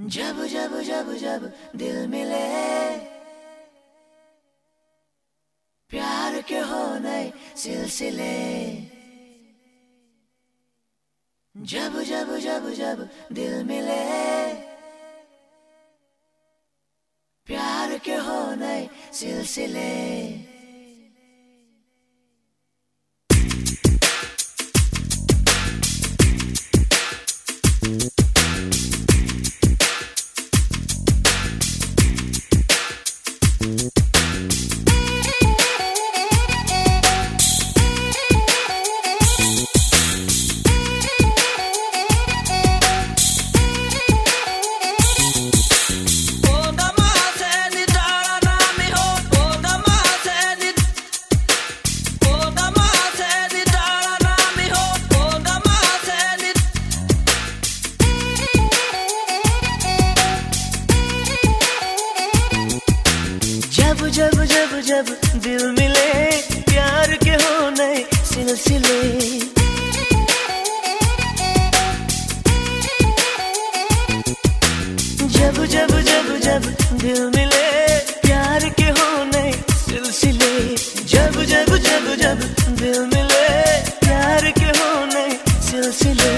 जब जब जब जब दिल मिले। प्यार के हो नए सिलसिले। जब जब जब जब दिल मिले। प्यार के हो नए सिलसिले। जब जब जब दिल मिले, प्यार के हो नए सिलसिले। जब जब जब जब दिल मिले, प्यार के हो नए सिलसिले। जब जब जब जब दिल मिले, प्यार के हो नए सिलसिले।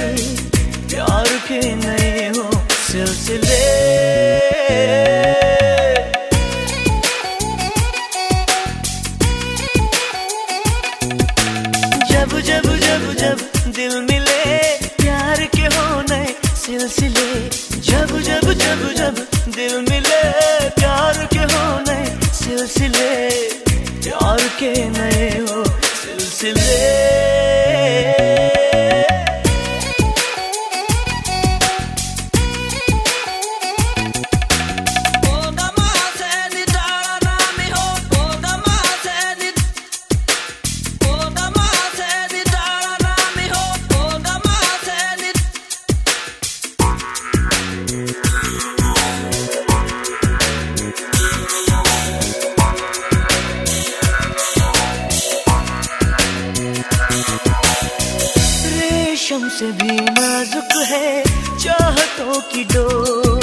प्यार के नए हो सिलसिले। जब जब जब जब दिल मिले, प्यार के हो नए सिलसिले। जब जब जब जब दिल मिले, प्यार के हो नए सिलसिले। प्यार के नए से भी नाजुक है चाहतों की डोर।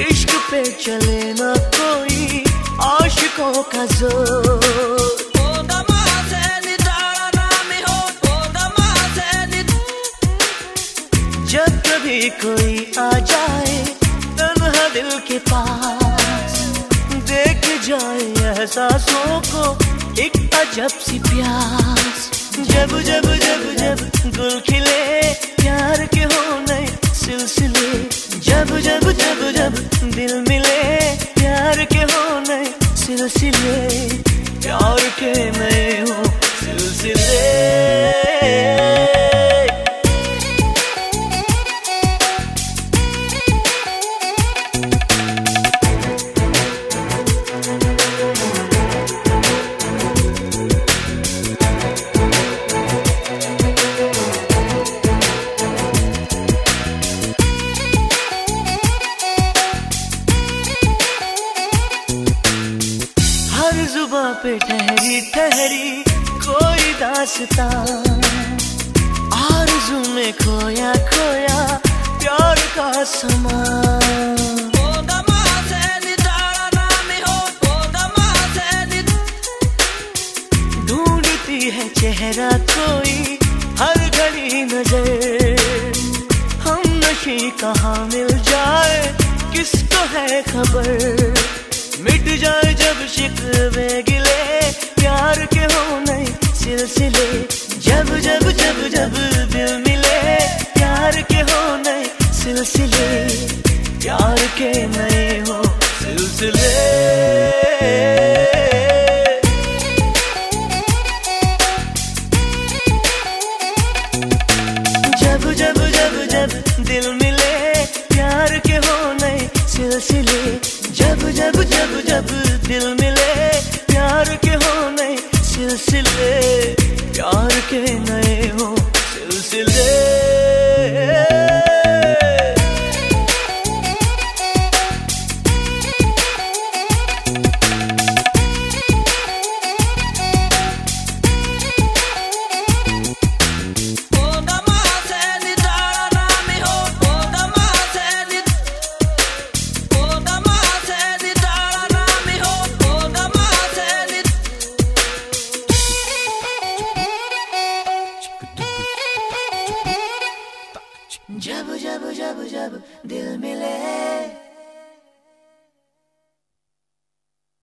इश्क पे चले ना कोई आशिकों का ज़ोर। जब कभी कोई आ जाए तन्हा दिल के पास देख जाए एहसासों को एक अजब सी प्यास। जब जब जब जब गुल खिले, प्यार के हो नए सिलसिले। जब जब जब जब दिल मिले, प्यार के हो नए सिलसिले। प्यार के नए हो सिलसिले। पे ठहरी ठहरी कोई दासता आरज़ू में खोया खोया प्यार का समा। है चेहरा कोई हर घड़ी नज़र। हम नशी कहाँ मिल जाए, किसको है खबर? मिट जाए जब शिकवे गिले, प्यार के हो नए सिलसिले। जब जब जब जब दिल मिले, प्यार के हो नए सिलसिले। नए हो सिलसिले जब जब जब दिल मिले।